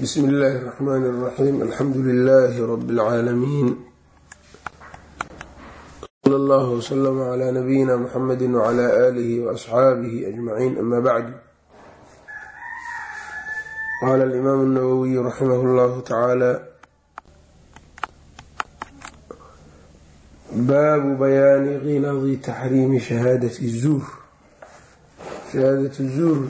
bsm اllh الرحmn الرaxيm alxamdu لlh rb العaalamiin slى اllه وslm عlى nabiyina mxamedi وعlى آlih وأصxaabih أجmaعin ama bعd qala الإmam الnawwiy raximh اllah tacaalى baabu bayaani qiladi taxriimi shahaadaة الzuur shahaadaة zuur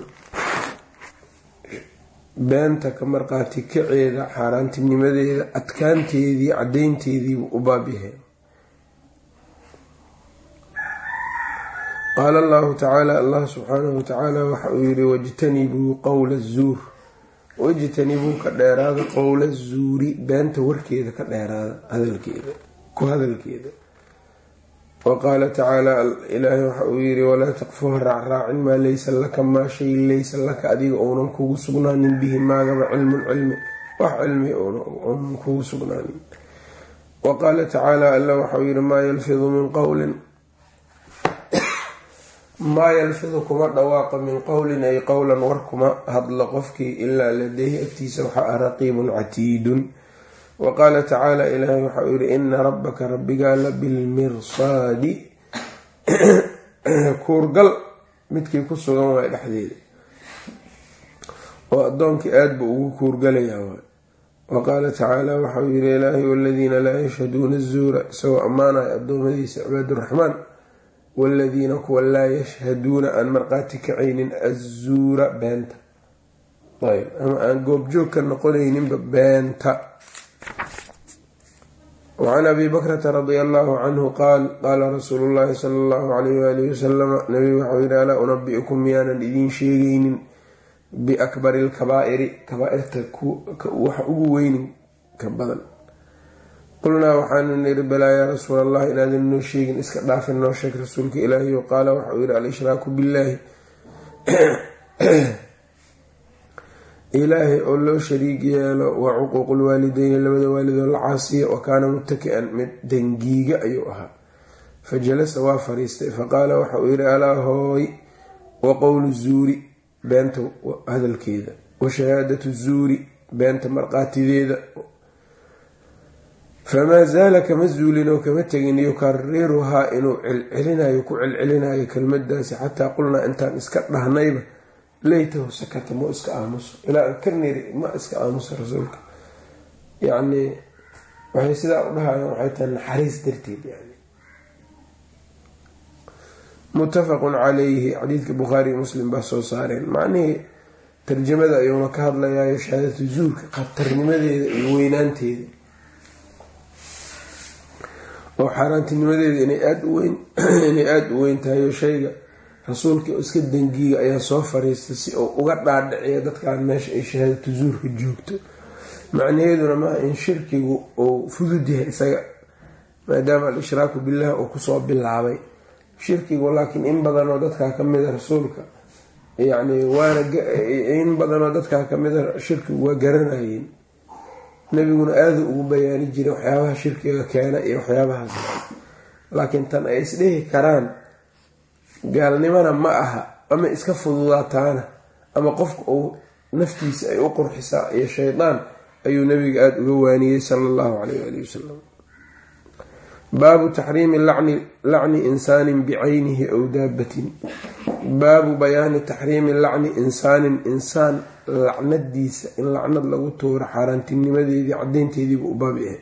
beenta ka marqaati kaceeda xaaraantinimadeeda adkaanteedii caddaynteediibuu u baabyahay qaala allahu tacaala allah subxaanahu watacaala waxa uu yihi wajtanibuu qowla zuur. Wajtanibuu ka dheeraada qowla zuuri beenta warkeeda ka dheeraada hadalkeeda ku hadalkeeda waqaala tacaala ilaahay waxa uu yiri walaa taqfuha raacraacin maa laysa laka maa shay laysa laka adiga ounan kugu sugnaanin bihi maagaba cilmun cilmi wax cilmi ounan kugu sugnaanin waqaala tacaala alla waxauu yihi maa yalfidu min qowlin maa yalfidu kuma dhawaaqa min qowlin ay qowlan war kuma hadlo qofkii ilaa ladeyhi agtiisa waxaa ah raqiibun catiidun wa qaala tacaala ilaahay waxa uu yihi ina rabbaka rabbigaa la bilmirsaadi kuurgal midkii ku sugan waay dhexdeeda. Oo addoonkii aada buu ugu kuurgalayaa waay. Wa qaala tacaala waxa uu yihi ilaahay waladiina laa yashhaduuna azuura isagoo ammaanaya addoommadiisa cibaaduraxmaan waladiina kuwa laa yashhaduuna aan marqaati kacaynin azuura beenta. Ayb ama aan goobjoog ka noqonayninba beenta wacan abi bakrata radia allahu canhu qaal qaala rasuulu llahi sala allahu alayh waalihi wasalama nabigu waxau yihi alaa unabi'ukum miyaanan idiin sheegaynin biakbari lkabaa'iri kabaa-irta waxa ugu weynin ka badan qulnaa waxaanu niri balaa yaa rasuul allah inaadan noo sheegin iska dhaafin noo sheeg rasuulka ilaahiyo qaala waxauu yihi al-ishraaku billaahi ilaahay oo loo shariig yeelo waa cuquuqu lwaalideyni labada waalidoo la caasiya wa kaana mutaki-an mid dangiiga ayuu ahaa. Fa jalasa waa fariistay. Faqaala waxa uu yihi alaa hooy wa qowlu zuuri beenta hadalkeeda. Wa shahaadatu zuuri beenta marqaatideeda. Famaa zaala kama zuulin oo kama tegin yukariruhaa inuu celcelinayo ku celcelinayo kelmadaasi xataa qulnaa intaan iska dhahnayba laytahu sakata ma iska aamuso ilaa an ka niri ma iska aamuso rasuulka yacni waxay sidaa u dhahayaan waxay tahay naxariis darteed yani muttafaqun calayhi xadiidka bukhaari muslim baa soo saareen macnihii tarjamada ayuuna ka hadlayaayo shahaadatu zuurka khatarnimadeeda iyo weynaanteeda oo xaaraantinimadeeda inay aada u weyn inay aada u weyn tahay oo shayga rasuulkii oo iska dangiiga ayaa soo fariistay si uu uga dhaadhiciyo dadkan meesha ay shahaadatu zuurka joogto. Macnaheeduna maaha in shirkigu uu fudud yahay isaga maadaama al-ishraaku billah uu ku soo bilaabay. Shirkigu laakiin in badanoo dadkaa kamida rasuulka yacni waana in badanoo dadkaa kamida shirkigu waa garanayeen nabiguna aada ugu bayaani jiray waxyaabaha shirkiga keena iyo waxyaabahaas. Laakiin tan ay isdhihi karaan gaalnimona ma aha ama iska fududaataana ama qofka uu naftiisa ay u qurxisaa iyo shaydaan ayuu nabiga aada uga waaniyey sala allahu caleyh waali wasalam baabu taxriimi lacni insaanin bicaynihi aw daabatin baabu bayaani taxriimi lacni insaanin insaan lacnadiisa in lacnad lagu tuuro xaaraantinimadeedii cadaynteediibuu u baab yahay.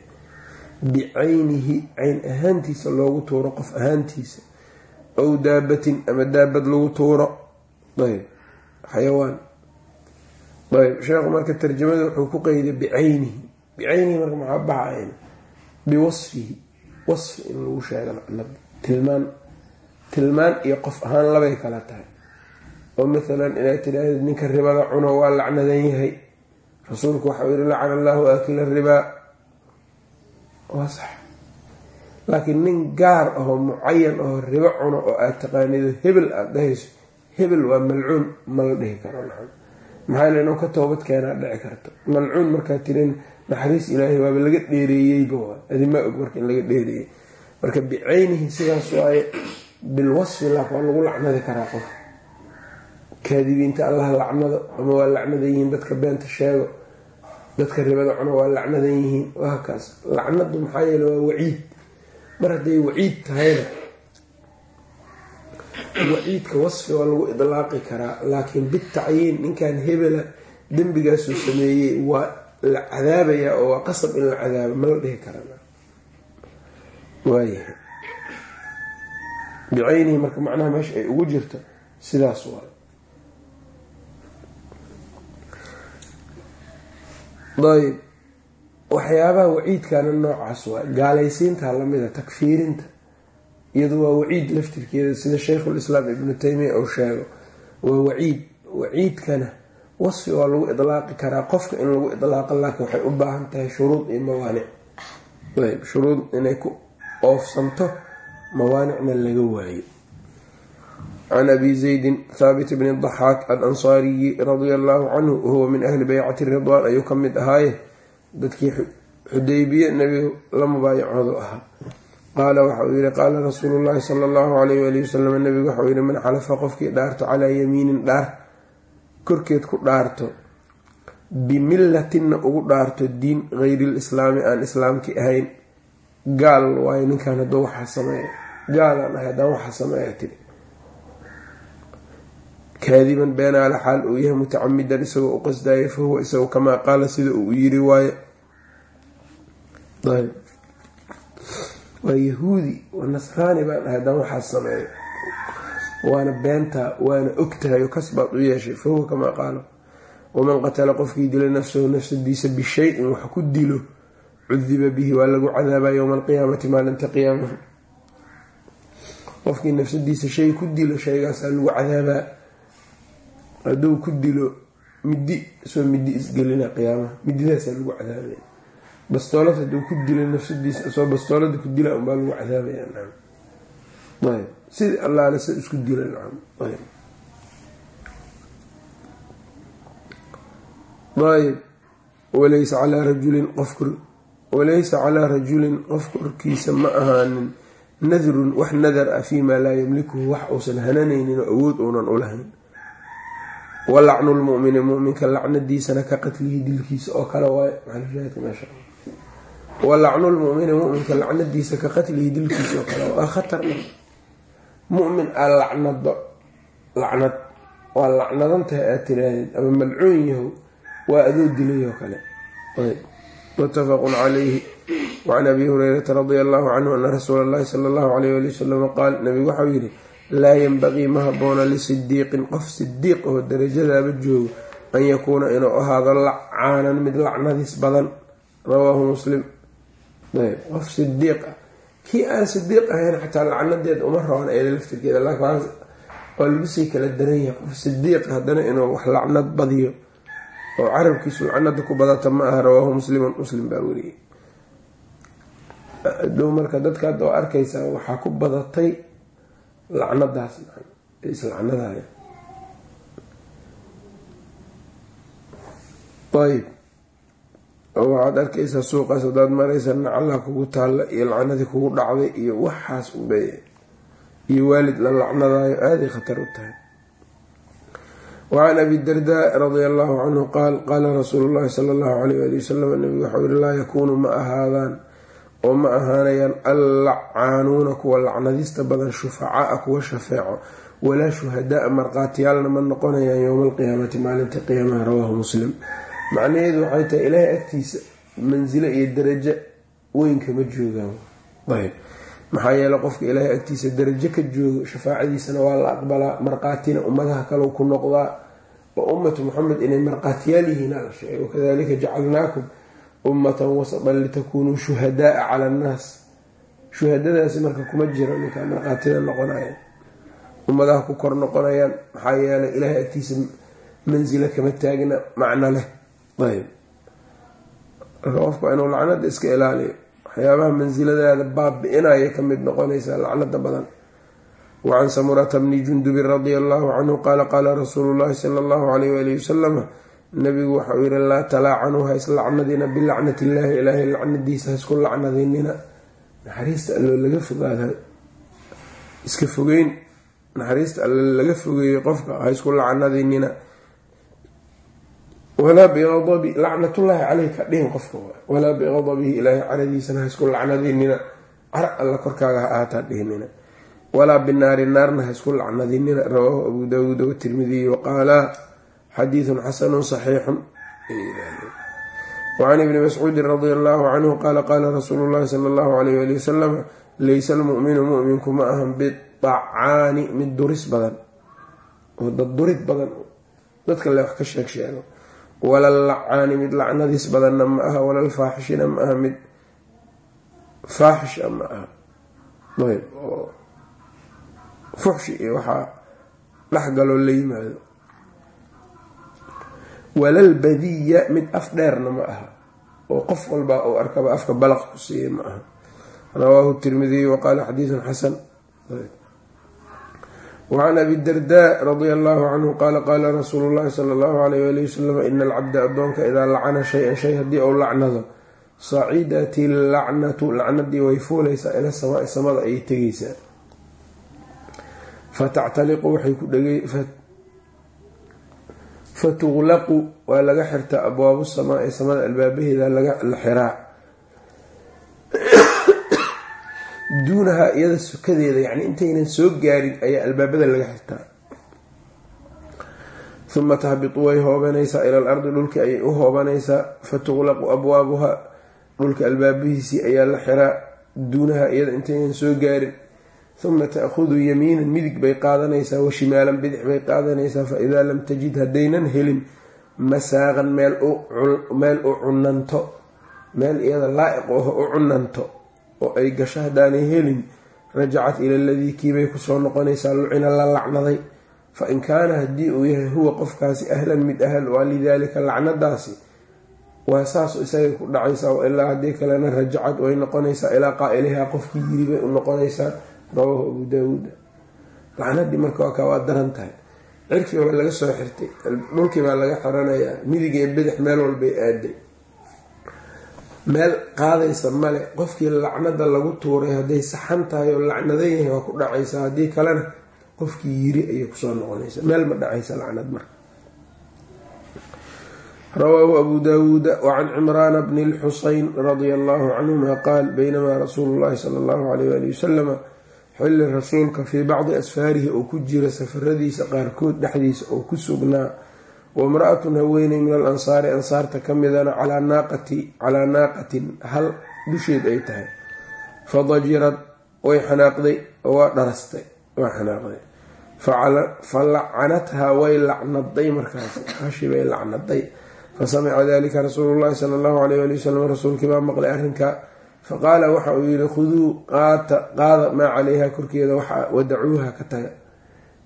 Bicaynihi cayn ahaantiisa loogu tuuro qof ahaantiisa aw daabatin ama daabad lagu tuuro. Ayb. Xayawaan. Ayb. Sheekhu marka tarjamada wuxuu ku qeyday bicaynihi. Bicaynihi marka maxaa baxayn biwasfihi. Wasfi in lagu sheego tilmaan. Tilmaan iyo qof ahaan labay kala tahay. Oo mathalan inay tidhaahdeed ninka ribada cuno waa lacnadan yahay. Rasuulku waxau yihi lacana allahu aakila ribaa. Waa sax laakiin nin gaar ahoo mucayan ahoo ribo cuno oo aad taqaanido hebel aada dhahayso hebel waa malcuun ma la dhihi karo maxaa le inuu ka toobad keenaa dhici karto. Malcuun markaa tirin naxariis ilaahay waaba laga dheereeyeyba waa adimaa og marka in laga dheereeyey. Marka bicaynihi sidaas waaye bilwasfi laak waa lagu lacnadi karaa qof. Kaadibiinta allah lacnado ama waa lacnada yihiin dadka beenta sheego. Dadka ribada cuno waa lacnadan yihiin. Waa kaas. Lacnadu maxaa yeele waa waciid mar hadday waciid tahayna waciidka wasfi waa lagu idlaaqi karaa laakiin bitacyiin ninkan hebela dembigaasuu sameeyey waa la cadaabayaa oo waa qasab in la cadaabo ma la dhihi karana waayahay. Bicaynihi marka macnaha meesha ay ugu jirto sidaas waa ayb waxyaabaha waciidkana noocaas waa gaalaysiinta lamida takfiirinta. Iyadu waa waciid laftirkeeda sida sheikhulislaam ibnu taymiya uu sheego. Waa waciid waciidkana wasfi waa lagu idlaaqi karaa qofka in lagu idlaaqo laakiin waxay u baahan tahay shuruud iyo mawaanic. Ayb shuruud inay ku oofsanto mawaanicna laga waayo. Can abi zaydin thaabit bni daxaak alansaariyi radia allahu canhu wahuwa min ahli baycati ridwaan ayuu ka ahaaye dadkii xudaybiye nebigu la mubaayacoodu ahaa. Qaala waxauu yihi qaala rasuulu llahi sala allahu alayh waali wasalam nebigu waxauu yihi man xalafa qofkii dhaarto calaa yamiinin dhaar korkeed ku dhaarto bimillatinna ugu dhaarto diin gayri lislaami aan islaamki ahayn gaal waayo ninkan hadduu waxaa sameeya gaalaan ahay haddaan waxaa sameeya tiri kaadiban beenaale xaal uu yahay mutacamidan isagoo u qasdaaya fahuwa isagoo kamaa qaala sida uu yiri waaye waa yahuudi waa nasraani baan ahay haddaan waxaas sameeyo waana beentaa waana ogtahay oo kasbaad u yeeshay fahuwa kamaa qaala waman qatala qofkii dila nafsahu nafsadiisa bishayin wax ku dilo cudiba bihi waa lagu cadaabaa yowma alqiyaamati maalinta qiyaamaha qofkii nafsadiisa shay ku dilo shaygaasaa lagu cadaabaa. Hadduu ku dilo midi soo midi isgelina qiyaamaha. Mididaasaa lagu cadaabaya bastoolad hadduu ku dilo nafsadiisa soo bastoolada ku dila unbaa lagu cadaabaya nacam ayb. Sidii allaale sa isku dila nacam ayb. Ayb. Walaysa calaa rajulin qof walaysa calaa rajulin qof korkiisa ma ahaanin nadrun wax nadar ah fii maa laa yamlikuhu wax uusan hananaynin oo awood uunan u lahayn. Walacnu lmumini muminka lacnadiisana ka qatlihi dilkiisa oo kale waay walacnu lmumini muminka lacnadiisa ka qatlihi dilkiisa oo kale waa khatarna mumin aa lacnado lacnad waa lacnadantahay aad tiraahdeed ama malcuun yahow waa adoo dilay oo kale. Mutafaqun calayhi. Wacan abi hurayrata radia allahu canhu ana rasuula allahi sala allahu alayh ali wasalam qaal nabigu waxau yidhi laa yanbaqii ma haboona lisidiiqin qof sidiiq oo darajadaaba joogo an yakuuna inuu ahaado lacaanan mid lacnadiis badan. Rawaahu muslim qof sidiiq ah kii aan sidiiq ahayn xataa lacnadeed uma raban eela laftirkeeda laakiin waa lagu sii kala daran yahay qof sidiiq haddana inuu wax lacnad badiyo oo carabkiisu lacnada ku badata ma aha rawaahu muslimun muslim baa weriyey dhow marka dadka hadda oo arkaysaa waxaa ku badatay lacnadaas islacnadaaya ayb oo waxaad arkaysaa suuqaas hadaad maraysa nacallaa kugu taalla iyo lacnadii kugu dhacday iyo waxaas unbay iyo waalid la lacnadaayo aaday khatar u tahay. Wacan abi dardaa radia allahu canhu qaal qaala rasuulu llahi sala allahu alayh ali wasalam nabigu waxau yihi laa yakuunu ma ahaadaan oo ma ahaanayaan allacaanuuna kuwa lacnadista badan shufacaa kuwa shafeeco walaa shuhadaa marqaatiyaalna ma noqonayaan yowma alqiyaamati maalinta qiyaamaha rawaahu muslim macnaheedu waxay tahay ilaahay agtiisa mansilo iyo darajo weynka ma joogaan. Ayb maxaa yeele qofka ilaahay agtiisa darajo ka joogo shafaacadiisana waa la aqbalaa marqaatina ummadaha kalau ku noqdaa wa ummatu muxamed inay marqaatiyaal yihiin ala sheegay wakadalika jacalnaakum ummatan wasatan litakuunuu shuhadaaa cala annaas. Shuhadadaasi marka kuma jiro ninkaa marqaatida noqonayaan ummadaha ku kor noqonayaan maxaa yeelay ilaahay agtiisa mansilo kama taagna macno leh ayb marka inuu lacnada iska ilaaliyo waxyaabaha mansiladaada baabi'inaya ka mid noqonaysaa lacnada badan. Wacan samurata bni jundubin radia allahu canhu qaala qaala rasuulu llahi sala allahu alayh waalihi wasalama nabigu waxau yihi laa talaacanuu ha islacnadina bilacnati illaahi ilaahay lacnadiisa ha isku lacnadinina. Naxariista alloo laga fogaada iska fogeyn. Naxariista alle laga fogeeyo qofka ha isku lacnadinina walaa biqadabi lacnatullaahi caleyka dhihin qofka walaa biqadabihi ilaahay caradiisana ha isku lacnadinina car alla korkaaga ha ahaataa dhihinina walaa binaari naarna ha isku lacnadinina rawaahu abu daawuud watirmidiy waqaalaa xadiidun xasanun saxiixun. Wacan ibni mascuudin radi allahu canhu qaala qaala rasuulu llahi sala allahu alayh ali wasalam laysa almu'minu mu'minku ma ahan bidacaani mid duris badan. Oo dad durid badan. Dadka le wax ka sheeg sheego walal lacaani mid lacnadiis badanna ma aha walal faaxishina ma aha mid faaxisha ma aha. Ayb oo fuxshi iyo waxaa dhexgaloo la yimaado. Walal badiya mid af dheerna ma aha oo qof walba uu arkaba afka balaq ku siiya ma aha. Rawaahu tirmidiy waqaala xadiidun xasan wacan abi darda radia allahu canhu qaala qaala rasuulu llahi sala allahu alayh ali wasalam ina alcabda addoonka idaa lacana shay-an shay haddii uu lacnado sacidat illacnatu lacnadii way fuulaysaa ila samaai samada ayay tegaysaa fatactaliqu waxay ku dhegay fatuqlaqu waa laga xirtaa abwaabu samaai samada albaabaheeda la xiraa duunahaa iyada sukadeeda yani intaynan soo gaarin ayaa albaabada laga xirtaa. Uma tahbitu way hoobanaysaa ila al ardi dhulkii ayay u hoobanaysaa. Fatuqlaqu abwaabuha dhulka albaabihiisii ayaa la xiraa duunaha iyada intaynan soo gaarin. Uma taahudu yamiinan midig bay qaadanaysaa wa shimaalan bidix bay qaadanaysaa. Fa idaa lam tajid haddaynan helin masaaqan meel u cunanto meel iyada laa-iq aho u cunanto oo ay gasho haddaanay helin rajacat ila ladii kiibay ku soo noqonaysaa lucina la lacnaday. Fa in kaana haddii uu yahay huwa qofkaasi ahlan mid ahal waa lidaalika lacnadaasi. Waa saas isagay ku dhacaysaa ilaa haddii kalena rajacad way noqonaysaa ilaa qaa'ilihaa qofkii yiri bay u noqonaysaa. Rawaahu abu daawuuda lacnadii marka waa kaa waa daran tahay. Cirkii baa laga soo xirtay. Dhulkii baa laga xiranayaa midig iyo bidix meel walbay aaday meel qaadaysa male qofkii lacnada lagu tuuray hadday saxan tahay oo lacnadan yahay waa ku dhacaysaa haddii kalena qofkii yiri ayay ku soo noqonaysa. Meel ma dhacaysa lacnad marka. Rawaahu abu daawuuda wacan cimraana bni lxuseyn radia allahu canhuma qaal baynamaa rasuulu llahi sala allahu alayh ali wasalama xilli rasuulka fii bacdi asfaarihi oo ku jira safaradiisa qaarkood dhexdiisa oo ku sugnaa waimra-atun haweeney min al ansaari ansaarta ka midana calaa naaqatin hal dusheed ay tahay fadajirad way xanaaqday oo waa dharastay waa xanaaqday fa lacanathaa way lacnaday markaas hashi bay lacnaday fasamica dalika rasuulu llahi sala allahu alayh ali wasalam rasuulkii baa maqlay arrinka faqaala waxa uu yihi khuduu qaada maa calayha korkeeda wadacuuha ka taga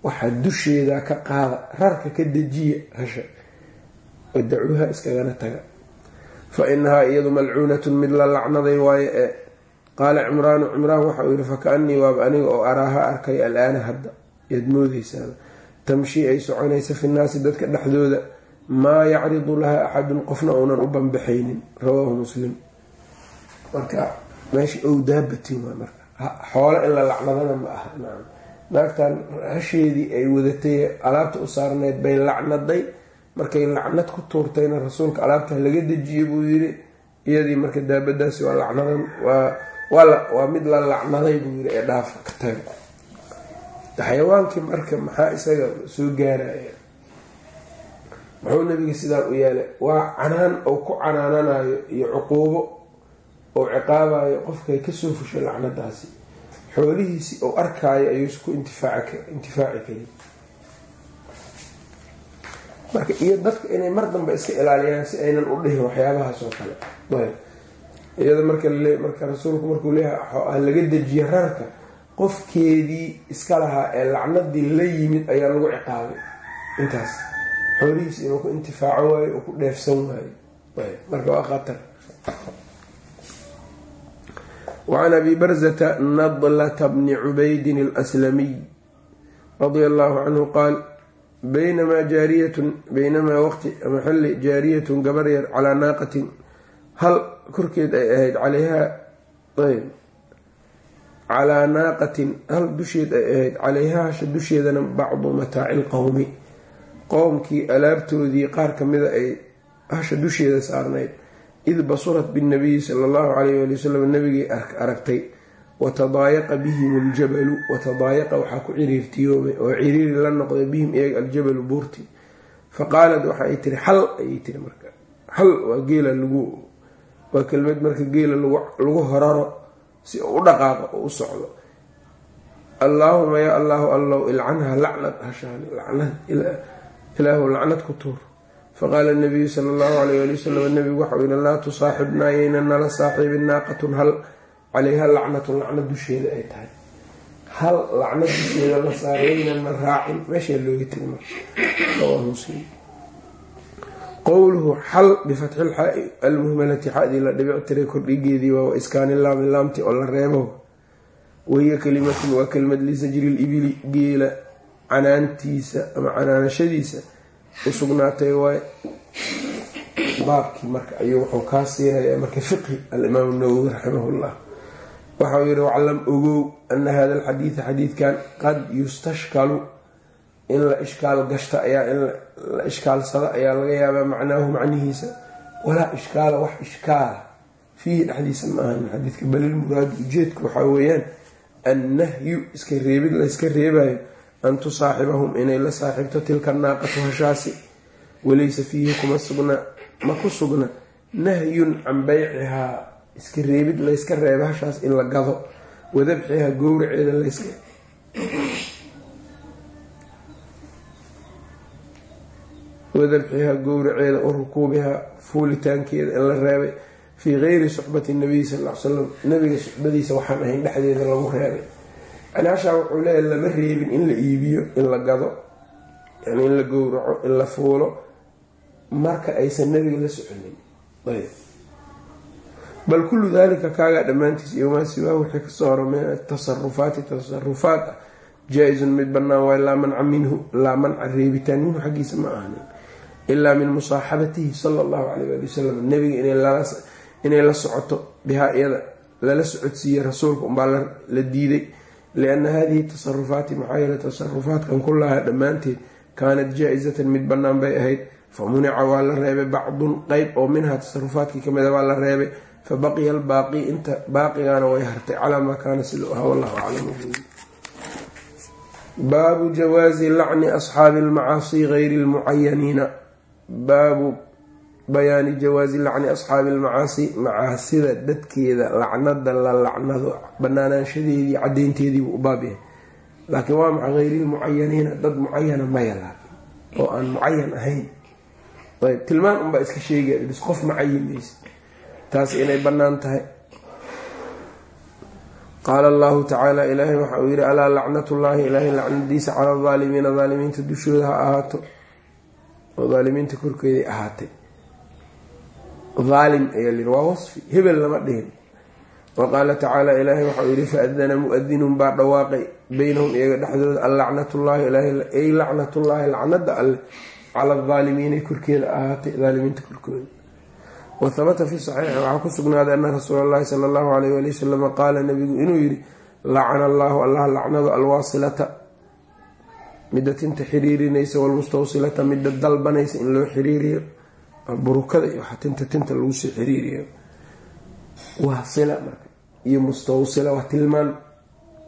waxaa dusheeda ka qaada rarka ka dejiya hasha wadacuuha iskagana taga. Fa iyadu malcuunatun mid la lacnaday waaye ee qaala cimraanu cimraan waxa uu yihi fakaanii waaba aniga oo araaha arkay alaana hadda yaad moodeysaa tamshii ay soconaysa fi nnaasi dadka dhexdooda maa yacridu laha axadun qofna uunan u banbaxaynin. Rawaahu muslim. Marka meesha ow daabatin waa marka xoolo in la lacnadana ma aha naagtan hasheedii ay wadatay alaabta u saarneyd bay lacnaday. Markay lacnad ku tuurtayna rasuulka alaabta laga dejiye buu yiri iyadii marka daabadaasi waa mid la lacnaday buu yiri ee dhaafa ka xayawaankii marka maxaa isaga soo gaaraya? Muxuu nabiga sidaa u yeelay waa canaan oo ku canaananayo iyo cuquubo oo ciqaabayo qofkay ka soo fushay lacnadaasi xoolihiisii ou arkaayo ayuu isku intifaaci karin. Marka iyo dadka inay mar dambe iska ilaaliyaan si aynan u dhihin waxyaabahaas oo kale. Ayb. Iyada marka marka rasuulku markuu leeyahay laga dejiye rarka qofkeedii iska lahaa ee lacnadii la yimid ayaa lagu ciqaabay. Intaas. Xoolihiisi inuu ku intifaaco waayo uu ku dheefsan waayo. Marka waa khatar wacan abi barzata nadlata bni cubaydin alaslamiy radia allahu canhu qaal baynamaa jaariyatun baynamaa waqti ama xilli jaariyatun gabar yar calaa naaqatin hal korkeed ay ahayd calayhaa ayb calaa naaqatin hal dusheed ay ahayd calayhaa hasha dusheedana bacdu mataaci lqowmi qowmkii alaabtoodii qaar kamida ay hasha dusheeda saarnayd id basurat binnabiyi sala allahu calayh ali wasalam nabigay aragtay watadaayaqa bihim aljabalu watadaayaqa waxaa ku ciriirtiyoobay oo ciriiri la noqday bihim iyaga aljabalu buurti. Faqaalad waxa ay tiri xal ayay tiri marka xal waa geela lagu waa kelmad marka geela lagu horaro si u dhaqaaqo oo u socdo. Allaahuma yaa allahu allow ilcanha lacnad hashaan lacnad ilaahu lacnad ku tuur faqaala nabiyu sala allahu alayh ali wasalam nabigu waxau yihi laa tusaaxibnaa yayna nala saaxiibin naaqatun hal calayha lacnatun lacnad dusheeda ay tahay hal lacnad dusheeda la saarayna raacin meeshaa looga muslim qowluhu xal bifatxi almuhmalati xadii la dhibic tiray kordhigeedii waa iskaani laami laamti oo la reebo wahiya kalimatun waa kelmad lisajri libili geela canaantiisa ama canaanashadiisa u sugnaatay waay baabkii marka ayuu wuxuu kaa siinayaa marka fiqhi alimaam nawowi raximahullah. Waxau yihi waclam ogow ana hada alxadiida xadiidkan qad yustashkalu. In la ishkaal gashta ayaa in la ishkaalsado ayaa laga yaabaa macnaahu macnihiisa. Walaa ishkaala wax ishkaala fiihi dhexdiisa ma ahan. Xadiidka balilmuraadu ujeedku waxaa weeyaan annahyu iska reebid layska reebayo an tusaaxibahum inay la saaxiibto tilka naaqatu hashaasi walaysa fiihi kuma sugna ma ku sugna nahyun can beycihaa iska reebid layska reeba hashaas in la gado wadabxihaa gowraceeda layska wadabxihaa gowraceeda wa rukuubihaa fuulitaankeeda in la reebay fii geyri suxbati nabiyi sal l salam nabiga suxbadiisa waxaan ahayn dhexdeeda lagu reebay yani hashaa wuxuu leeyahy lama reebin in la iibiyo in la gado yani in la gowraco in la fuulo marka aysan nabiga la soconin. Bal kullu dalika kaagaa dhammaantiis iyo maa siwaa wixii ka soo horo min atasarufaati tasarufaat ah. Jaa-izun mid bannaan waay laa manca minhu laa manca reebitaan minhu xaggiisa ma ahanin ilaa min musaaxabatihi sala allahu caleyh ali wasalam nebiga inay la socoto bihaa iyada lala socodsiiyey rasuulka unbaa la diiday lianna hadihi tasarufaati maxaa yeele tasarufaatkan kullahaa dhammaanteed kaanat jaa-isatan mid bannaan bay ahayd fa munica waa la reebay bacdun qeyb oo minhaa tasarufaadkii ka mid a waa la reebay fa baqiya albaaqi inta baaqigaana way hartay calaa maa kaana siduu ahaa wallahu aclam baabu jawaazi lacni asxaabi almacaasi gayri lmucayaniina baabu bayaani jawaazi lacni asxaabi almacaasi macaasida dadkeeda lacnada la lacnado banaanaanshadeedii cadeynteediibuu u baab yahay. Laakiin waa maca gayri lmucayaniina dad mucayana maya laakin oo aan mucayan ahayn. Ayb tilmaan unbaa iska sheegaya bis qof macayimaysa taas inay bannaan tahay. Qaala allahu tacaala ilaahay waxa uu yihi alaa lacnatullaahi ilaahay lacnadiisa cala aldaalimiina daalimiinta dushooda ha ahaato. Oo daalimiinta korkeeday ahaatay aalim ayaa lihi waa wasfi hebel lama dhihin. Wa qaala tacaala ilaahay waxa uu yihi faadana mu'adinun baa dhawaaqay beynahum iyaga dhexdooda allacnatullaahi ay lacnatullaahi lacnada alleh cala aldaalimiina korkeeda ahaatay daalimiinta korkooda. Wahabata fi saxiixi waxaa ku sugnaaday ana rasuula allahi sala allahu alayh wali wasalama qaala nabigu inuu yihi lacana allaahu allah lacnado alwaasilata midda tinta xiriirinaysa walmustawsilata midda dalbanaysa in loo xiriiriyo burukada iyo waxa tinta tinta lagu soo xiriiriyo. Waasila marka iyo mustawsila waa tilmaan.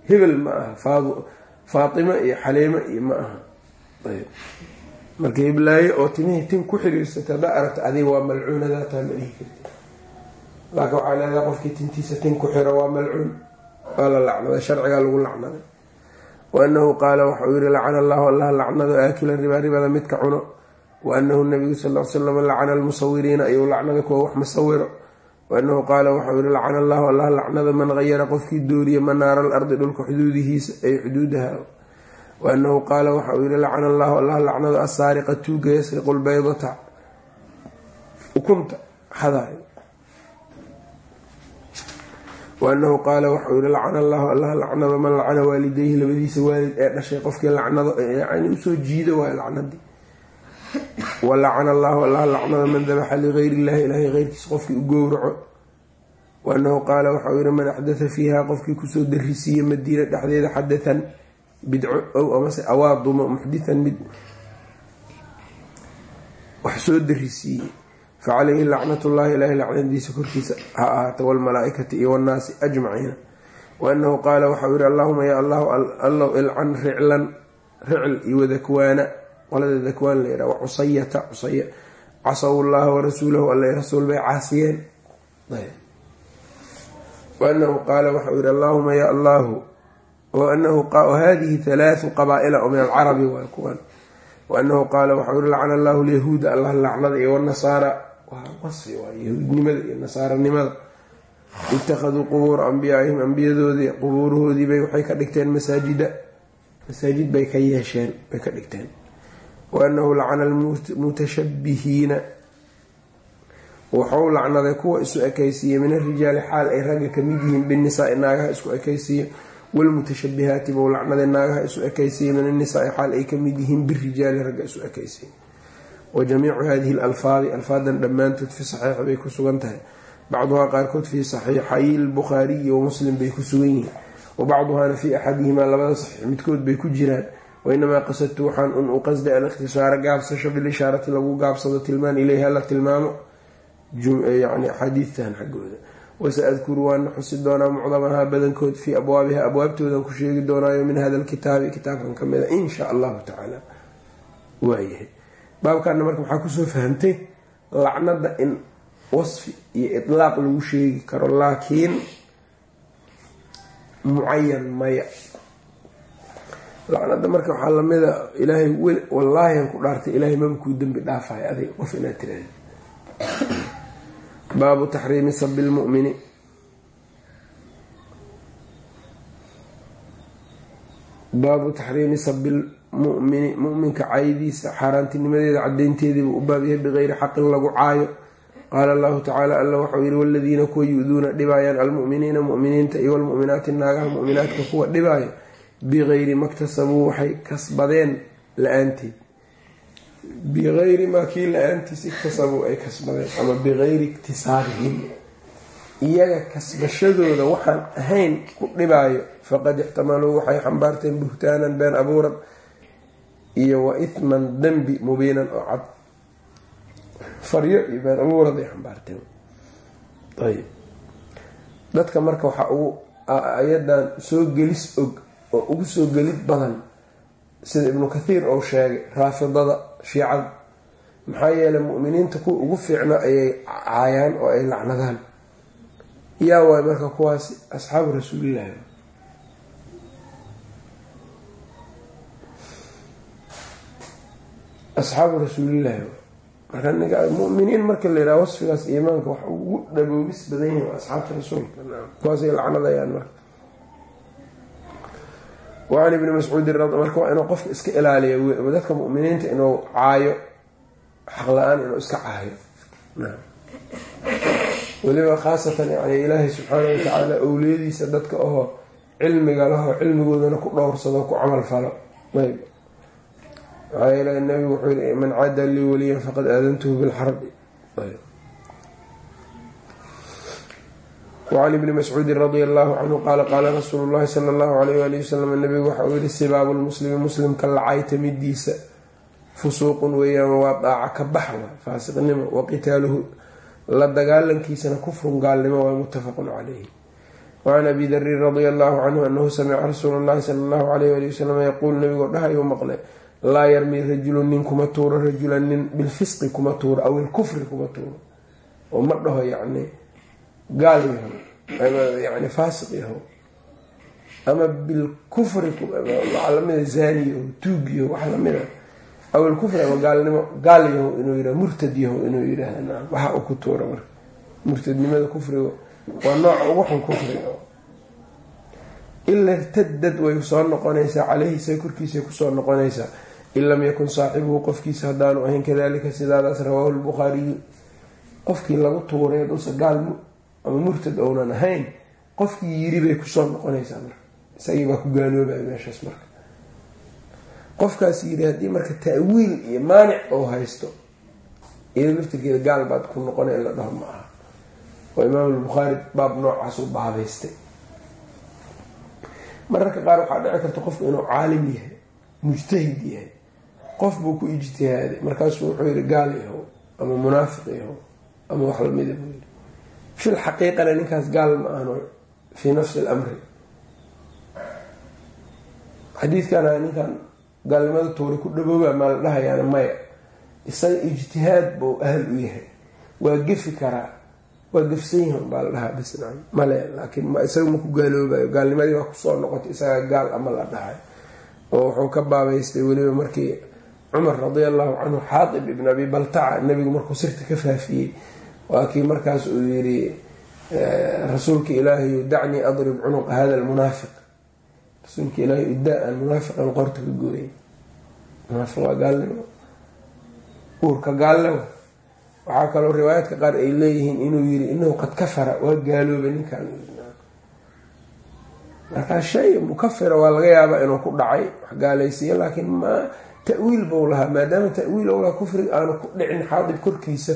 Hebel ma aha faatimo iyo xaliimo iyo ma aha. Marka hiblaayo oo timihii tin ku xiriirsatay haddaa aragta adiga waa malcuunadataa ma dhihi karti laakiin waxaa leedahay qofkii tintiisa tin ku xiro waa malcuun. Waa la lacnaday sharcigaa lagu lacnaday wa anahu qaala waxauu yihi lacana allahu allah lacnado aakila ribaa ribada midka cuno wa anahu nabigu sal l slam lacana almusawiriina ayuu lacnada kuwa wax musawiro wa anahu qaala waxauu yihi lacana allahu allah lacnada man hayara qofkii dooriya manaara alardi dhulka xuduudihiisa ay xuduudaha waanahu qaala waxa uu yihi lacana allahu allah lacnado asaariqa tuuga yasriqu lbaydata ukunta xadaayo waanahu qaala waxauu yihi lacana allahu allah lacnado man lacana waalideyhi labadiisa waalid ee dhashay qofkii lacnado yani wa lacana allahu allah lacnado man dabaxa ligayr illahi ilaahay keyrkiisa qofkii u gowraco. Waanahu qaala waxauu yihi man axdatha fiiha qofkii ku soo darisiiye madiina dhexdeeda xadatan bidco ow amase awaadumo muxditan mid wax soo darisiiyey facalayhi lacnat llahi ilaahi lacnadiisa korkiisa ha ahaata walmalaaikati iyo wanaasi ajmaciina. Waanahu qaala waxau yihi allahuma ya allahu allow ilcan riclan ricl iyo wadakwaana qolada dakwaan layidhaha wacusayata cusaya casaw llaha warasuulahu alla rasuul bay caasiyeen. Waanahu qaala waxau yihi allahuma ya allahu hadihi halaathu qabaaila oo min alcarabi waa kuwan. Waanahu qaala waxau yihi lacna allahu lyahuuda allah lacnada iyo wanasaara waa wasfi waa yahuudnimada iyo nasaaranimada ittakhaduu qubuura ambiyaaihim ambiyadoodii qubuurahoodiibay waxay ka dhigteen masaajida. Masaajid bay ka yeesheen bay ka dhigteen waanahu lacna almutashabihiina waxau lacnaday kuwa isu ekaysiiya min arijaali xaal ay ragga ka mid yihiin binisaai naagaha isku ekaysiiya walmutashabihaati bou lacnaday naagaha isu ekaysiiya min anisaai xaal ay ka mid yihiin birijaali ragga isu ekaysiiya wa jamiicu hadihi lalfaadi alfaadan dhammaantood fi saxiix bay ku sugan tahay bacduhaa qaarkood fii saxiixay lbukhaariyi wa muslim bay ku sugan yihiin wa bacduhaana fii axadihimaa labada saxiix midkood bay ku jiraan wainamaa qasadtu waxaan un u qasday alikhtisaara gaabsasho bilishaarati lagu gaabsado tilmaan ileyha la tilmaamo yani axaadiidtan xaggooda wasa adkuru waana xusi doonaa mucdamahaa badankood fii abwaabiha abwaabtoodan ku sheegi doonaayo min hada lkitaabi kitaabkan ka mida in sha allahu tacaala waayahay baabkaana marka waxaa ku soo fahamtay lacnada in wasfi iyo itlaaq lagu sheegi karo laakiin mucayan maya lacnada marka waxaa lamida ilaahay wallaahi aan ku dhaartay ilaahay maba kuu dembi dhaafayo adiga qof inaad tiraahda baabu taxriimi sabi lmumini baabu taxriimi sabi lmumini muminka caydiisa xaaraantinimadeeda cadeynteediibuu u baab yahay bikeyri xaqin lagu caayo. Qaala allahu tacaala alla waxau yihi waladiina kuwa yu-duuna dhibaayaan almuminiina muminiinta iyo walmuminaati naagaha muminaadka kuwa dhibaayo bikayri maktasabuu waxay kasbadeen la'aanteed bikayri maa kii la'aantiis iktasabuu ay kasbadeen ama bikayri iktisaabihim iyaga kasbashadooda waxaan ahayn ku dhibaayo faqad ixtamaluu waxay xambaarteen buhtaanan been abuurad iyo wa ithman dembi mubiinan oo cad faryo iyo been abuurad ay xambaarteen ayb dadka marka waxaa ugu ayadan soo gelis og oo ugu soo gelid badan sida ibnu kathiir ou sheegay raafidada shiicada maxaa yeelay mu'miniinta kuwa ugu fiicno ayay caayaan oo ay lacnadaan. Yaa waay marka kuwaasi asxaabu rasuulillahi. Asxaabu rasuulillahi. Marka ninka muminiin marka la yidhaha wasfigaas iimaanka wax ugu dhaboobis badan waa asxaabta rasuulka. Kuwaasay lacnadayaan marka wacan ibni mascuudin marka waa inuu qofka iska ilaaliyo dadka muminiinta inuu caayo xaq la'aan inuu iska caayo weliba khaasatan yani ilaahay subxaana watacaala owliyadiisa dadka ahoo cilmiga laho cilmigoodana ku dhowrsado ku camal falo ayb maxaa yeele nabigu wuxuu yii man cada lii waliyan faqad aadantuhu bilxarbi wacan ibni mascuudin radia allahu canhu qaala qaala rasuulu llahi sala allahu alayh ali wasalam nabigu waxa uu yihi sibaabu lmuslimi muslimka lacayta midiisa fusuuqun weeyaan waa daaca ka bax wa faasiqnimo wa qitaaluhu la dagaalankiisana kufrun gaalnimo waa muttafaqun calayhi wacan abi darin radia allahu canhu anahu samica rasuula llahi sala allahu alayh ali wasalam yaquul nabigoo dhahayuu maqlay laa yarmii rajulun nin kuma tuuro rajulan nin bilfisqi kuma tuuro aw ilkufri kuma tuuro oo ma dhaho yacni gaal yahow ama yani faasiq yahow ama bilkufri waxaa lamida zaani yahow tuug yahow waxa lamida aw ilkufri ama gaalnimo gaal yahow inuu yidhah murtad yahow inuu yidhaahda waxa uu ku tuuro marka murtadnimada kufriga waa nooca ugu xun kufriga ila irtadad way soo noqonaysaa caleyhi say korkiisay ku soo noqonaysaa in lam yakun saaxibuhu qofkiisa haddaanu ahayn kadalika sidaadaas rawaahu lbukhaariyu qofkii lagu tuuray dhusa gaal ama murtad ounan ahayn qofkii yiri bay ku soo noqonaysaa marka. Isagii baa ku gaaloobaya meeshaas marka. Qofkaas yiri haddii marka ta-wiil iyo maanic oo haysto iyado laftirkeeda gaal baad ku noqona in la dhaho ma aha. Oo imaam albukhaari baab noocaas u baabaystay mararka qaar waxaa dhici karta qofku inuu caalim yahay mujtahid yahay. Qof buu ku ijtihaaday markaasuu wuxuu yihi gaal yahow ama munaafiq yahow ama wax lamida buu yiri fil xaqiiqana ninkaas gaal ma ahno fii nafsi lamri xadiidkana ninkan gaalnimada tuuri ku dhabooba maa la dhahayaana maya isaga ijtihaad buu ahal u yahay waa gefi karaa waa gefsan yahin baa la dhahaa bisnaan male laakiin isaga ma ku gaaloobayo gaalnimadii waa ku soo noqotay isaga gaal ama la dhahay oo wuxuu ka baabaystay weliba markii cumar radia allahu canhu xaatib ibn abi baltaca nabigu markuu sirta ka faafiyey waa kii markaas uu yiri rasuulka ilaahay dacnii adrib cunuqa hada lmunaafiq rasuulka ilaahay idaa aan munaafiqan ka gooyay. Munaafiq waa gaalnimo. Uurka gaalnimo. Waxaa kaloo riwaayaadka qaar ay leeyihiin inuu yiri inahu qad kafara waa gaaloobay ninkan markaa shay mukafira waa laga yaabaa inuu ku dhacay wax gaalaysiiya laakiin ma ta-wiil buu lahaa maadaama ta-wiil ou lahaa kufriga aanu ku dhicin xaadib korkiisa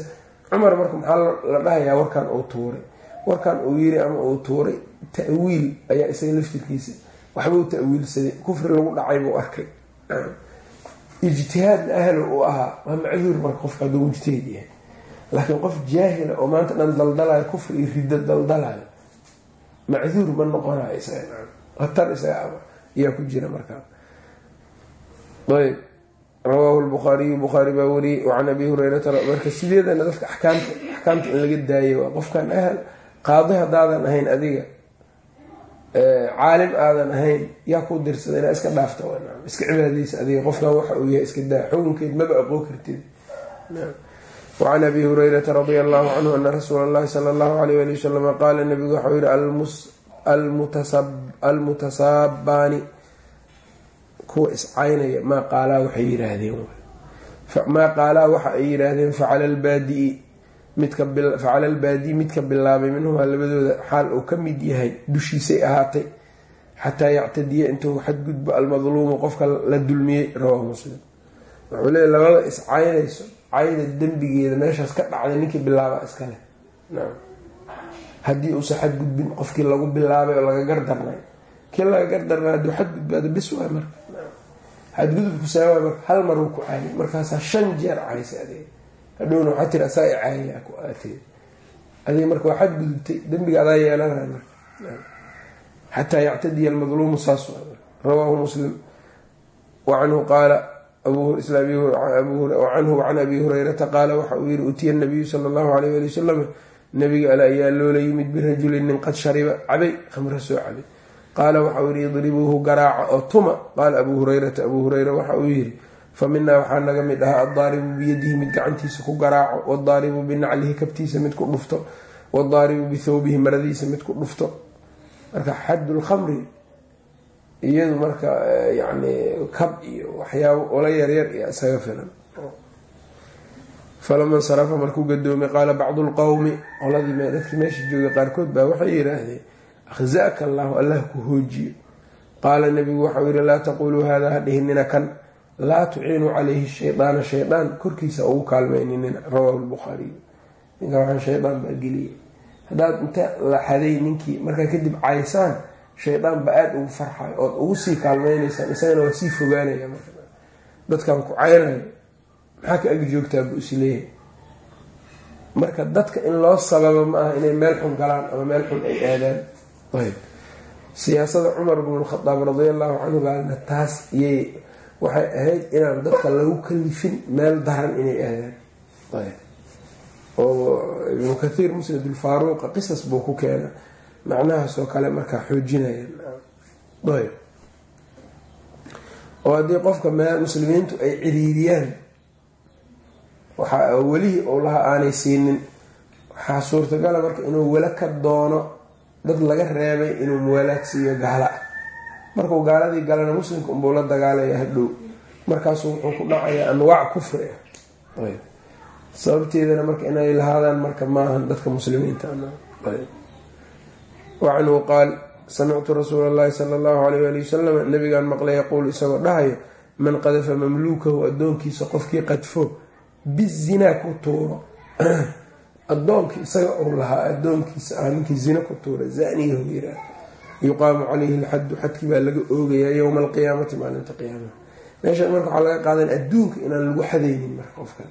cumar marka maxaa la dhahayaa warkan uu tuuray. Warkan uu yiri ama uu tuuray ta-wiil ayaa isaga laftirkiisa. Waxbuu ta-wiilsaday. Kufri lagu dhacay buu arkay. Ijtihaadna ahlo uu ahaa waa macduur marka qofka hadduu mujtahid yahay. Laakiin qof jaahila oo maanta dhan daldalayo kufri iyo riddo daldalayo macduur ma noqonayo isaga. Hatar isaga ayaa ku jira markaa ayb rawaahu lbukhaariyu bukhaari baa wariyey wacan abi hureyrata marka sideedana dadka axkaamta axkaamta in laga daayo waa qofkan ahal qaadi haddaadan ahayn adiga caalim aadan ahayn yaa ku dirsada inaa iska dhaafta iska cibaadaysa adiga qofkan waxa uu yahay iska daa xukunkeed maba aqoon kartid. Wacan abi hureyrata radia allahu canhu ana rasuula allahi sala allahu alayh ali wasalama qaala nabigu waxau yihi almutasaabaani kuwa iscaynaya maa qaalaa waxay yiraahdeen maa qaalaa waxa ay yiraahdeen facala albaadii facala albaadii midka bilaabay minhumaa labadooda xaal uu ka mid yahay dushiisay ahaatay xataa yactadiya intuu xadgudbo almadluumu qofka la dulmiyey rawaahu muslim. Wuxuu leeya labada iscaynayso cayda dembigeeda meeshaas ka dhacday ninkii bilaaba iskale haddii uusan xadgudbin qofkii lagu bilaabay oo laga gardarnay. Kii laga gardarnay hadduu xadgudbaado bis waay marka xadgudubku saawaa hal mar uu ku caayay markaasaa shan jeer caysay adeeg hadhowna waxaa tiri adiga dembiga adaa yeelanaya xataa yactadiya almadluumu saas rawaahu muslim. Wacanhu qaala abi hureyrata qaala waxa uu yihi utiya nabiyu sala allahu alayh ali wasalam nabiga ale ayaa loola yimid birajulin nin qad shariba cabay khamra soo cabay qaala waxa uu yihi idribuuhu garaaca oo tuma. Qaala abuu hureyrata abuu hureyra waxa uu yihi fa waxaa naga mid ahaa addaaribu biyadihi mid gacantiisa ku garaaco wadaaribu binaclihi kabtiisa mid ku dhufto wadaaribu bithawbihi maradiisa mid ku dhufto. Marka xaddulkhamri iyadu marka yani kab iyo waxyaabo ola yaryar iyo isaga filan. Falama insarafa markuu gadoomay qaala bacdu lqowmi qoladii dadkii meesha joogay qaarkood baa waxay yidhaahdeen akhza'ka allahu allah ku hoojiyo. Qaala nabigu waxau yihi laa taquluu hada ha dhihinina kan. Laa tuciinuu calayhi shaydaana shaydaan korkiisa ugu kaalmayninina rawaahu lbukhaariy ninka waxaa shaydaan baa geliyay. Haddaad inta la xaday ninkii markaa kadib caysaan shaydaan ba aada ugu farxayo ood ugu sii kaalmaynaysaan isagana waa sii fogaanaya dadkan ku caynayo maxaa ka ag joogtaa buu is leeyahay marka dadka in loo sababo ma aha inay meel xun galaan ama meel xun ay aadaan siyaasada cumar bnu lkhadaab radia allahu canhu gaalna taas iyay waxay ahayd inaan dadka lagu kalifin meel daran inay ayb. Oo ibnu kathiir musnad ulfaaruuqa qisas buu ku keena macnahaasoo kale markaa xoojinayaan ayb. Oo haddii qofka muslimiintu ay ciriiriyaan waxa welihii ou laha aanay siinin waxaa suurtagala marka inuu wala ka doono dad laga reebay inuu muwaalaad siiyo gaala. Markuu gaaladii galana muslimka unbuu la dagaalaya hadhow. Markaasuu wuxuu ku dhacayaa anwaac kufri sababteedana marka inay lahaadaan marka maahan dadka muslimiinta. Wacanhu qaal samictu rasuula allahi sala allahu alayh ali wasalam nabigaan maqlay yaquul isagoo dhahayo man qadafa mamluukahu addoonkiisa qofkii qadfo bizinaa ku tuuro addoonkii isaga uu lahaa addoonkiisa ah ninkii zina ku tuura zaniyahu yiraa yuqaamu calayhi lxaddu xadkii baa laga oogayaa yowma alqiyaamati maalinta qiyaamaha meeshan marka waxaa laga qaadan adduunka inaan lagu xadaynin marka qofkan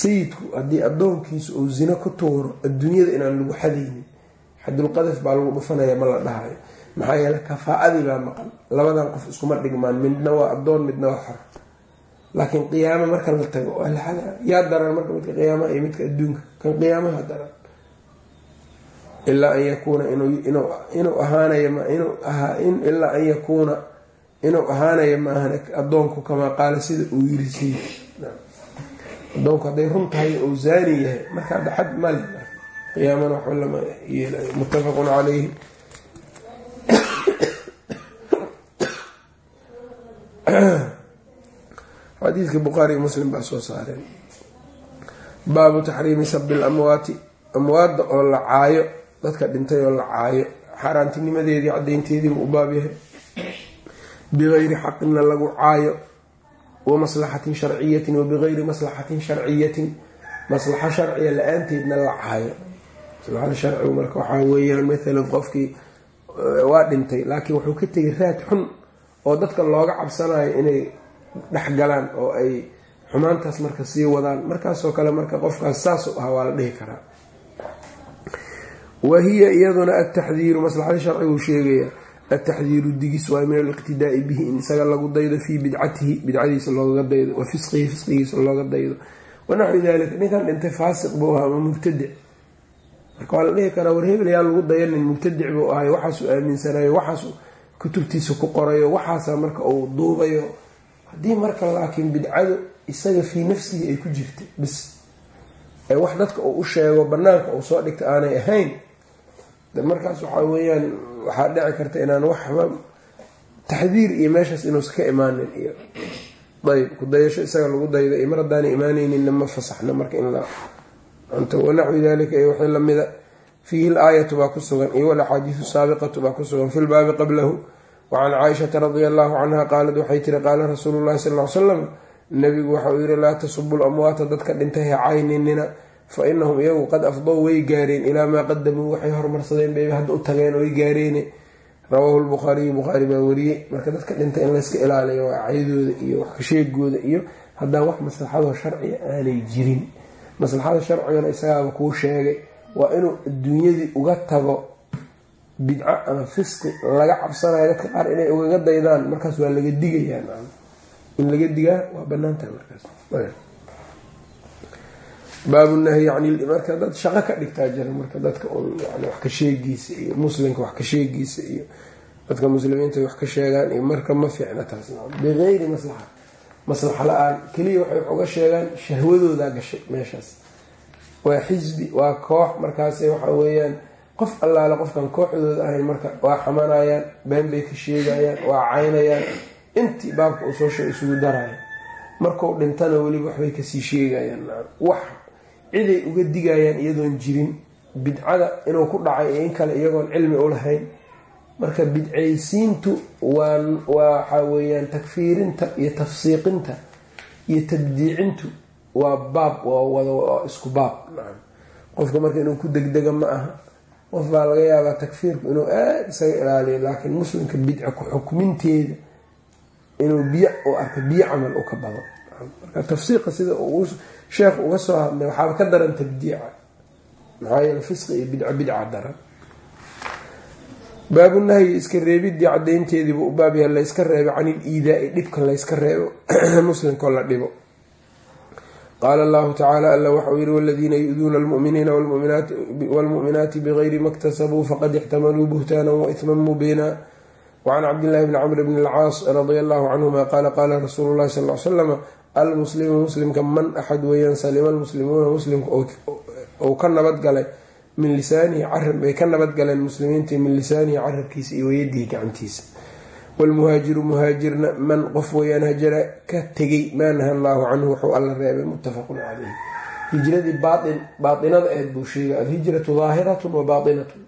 sayidku haddii addoonkiisa uu zino ku tuuro adduunyada inaan lagu xadaynin xadulqadaf baa lagu dhufanaya ma la dhahayo. Maxaa yeele kafaa-adii baa maqan. Labadan qof iskuma dhigmaan midna waa addoon midna waa xor laakiin qiyaamo marka la tago waa la xadaa yaa daran marka midka qiyaamaha iyo midka adduunka. Kan qiyaamaha daran. Ilaa an yakuuna inuu ilaa an yakuuna inuu ahaanayo maahan addoonku kamaa qaala sida uu yiri sayid adoonku hadday run tahay ou zaani yahay marka hadda xad male qiyaamana waxba lama yeelayo muttafaqun calayhi xadiidka bukhaari muslim baa soo saareen baabu taxriimi sabi lamwaati amwaadda oo la caayo dadka dhintay oo la caayo. Xaaraantinimadeedii cadaynteediibu u baab yahay. Bigayri xaqina lagu caayo wa maslaxatin sharciyatin wa bigayri maslaxatin sharciyatin. Maslaxo sharciya la'aanteedna la caayo. Maslaxada sharcigu marka waxaa weeyaan maalan qofkii waa dhintay laakiin wuxuu ka tegay raad xun oo dadka looga cabsanayo inay dhexgalaan oo ay xumaantaas marka sii wadaan. Markaasoo kale marka qofkaas saas u ah waa la dhihi karaa. Wa hiya iyaduna ataxdiiru maslaxada sharcigu sheegaya ataxdiiru digis waay min aliqtidaai bihi in isaga lagu daydo fii bidcatihi bidcadiisa looga daydo wa fisqihi fisqigiisa looga daydo. Wanaxwi dalika ninkan dhintay faasiq buu ahaa ama mubtadic. Marka waa la dhihi karaa war hebel yaa lagu dayanin mubtadic buu ahay waxaasuu aaminsanayo waxaasu kutubtiisa ku qorayo waxaasa marka uu duubayo haddii marka laakiin bidcadu isaga fii nafsihi ay ku jirta bis ee wax dadka uu u sheego banaanka uu soo dhigta aanay ahayn markaas waxaa weeyaan waxaa dhici karta inaan waxba taxdiir iyo meeshaas inuusa ka imaanin iyo ayb kudayasho isaga lagu daydo iyo mar haddaana imaaneyninna ma fasaxna marka in la cunto. Wanaxwi dalika iyo wixii lamida fiihi laayatu baa ku sugan iyo walaxaadiisu saabiqatu baa ku sugan fi lbaabi qablahu wacan caaishata radia allahu canha qaalad waxay tiri qaala rasuulu llahi sal ly salam nabigu waxa uu yihi laa tasubu lamwaata dadka dhintay ha cayninina fa inahum iyagu qad afdow way gaareen ilaa maa qadamuu waxay hormarsadeen bay hadda u tageen way gaareene rawaahu lbukhaariyu bukhaari baa wariyey marka dadka dhintay in layska ilaaliyo waa iyo wax kasheegooda iyo haddaan wax maslaxadoo sharciga aanay jirin maslaxada sharcigana isagaaba kuu sheegay waa inuu adduunyadii uga tago bidco ama fisqi laga cabsanayo dadka qaar inay ugaga daydaan markaas waa laga digayaa in laga digaa waa banaantahay markaas. Baabunahyi yani marka dad shaqo ka dhigtaa jira marka dadka yani wax ka sheegiisa iyo muslimka wax ka sheegiisa iyo dadka muslimiinta wax ka sheegaan iyo marka ma fiicna taas bigayri maslaxa. Maslaxa la'aan. Keliya waxay wax uga sheegaan shahwadoodaa gashay meeshaas. Waa xisbi waa koox markaas waxa weeyaan qof allaale qofkan kooxdooda ahayn marka waa xamanayaan been bay ka sheegayaan waa caynayaan. Intii baabka uu soo sheeg isugu daraya. Markuu dhintana weliba waxbay ka sii sheegayaan wax ciday uga digayaan iyadoon jirin. Bidcada inuu ku dhacay in kale iyagoon cilmi u lahayn. Marka bidcaysiintu waa waxa weeyaan takfiirinta iyo tafsiiqinta iyo tabdiicintu waa baab waa wada isku baab qofka marka inuu ku degdega ma aha qof baa laga yaabaa takfiirku inuu aada isaga ilaaliyo laakiin muslimka bidca ku xukminteeda inuu biyo u arka biyo camal u ka bado. Marka tafsiiqa sida uu sheekh uga soo hadlay waxaaba ka daran tabdiica maxaa yeele fisqi iyo bidco bidca daran. Baabunahyi iska reebidii cadaynteediibu u baab yaha layska reebo can iliidaai dhibka layska reebo muslimkoo la dhibo qaala allahu tacaala alla waxauu yihi waladiina yu-duuna almu'miniina waalmu'minaati bigayri ma ktasabuu faqad ixtamaluu buhtaana waithman mubiina wacan cabdillahi bni camr bni alcaas radia allahu canhuma qaala qaala rasuulu llahi sal l slama almuslimu muslimka man axad weeyaan salima almuslimuuna muslimka ou ka nabadgalay min lisaanihi carab bay ka nabadgaleen muslimiinta min lisaanihi carabkiisa iyo wayadihi gacantiisa wlmuhaajiru muhaajirna man qof weyaan hajara ka tegay maa naha allaahu canhu wuxuu alla reebay muttafaqun caleyh hijradii baainada eed buu sheegay alhijratu daahiratun wa baainatun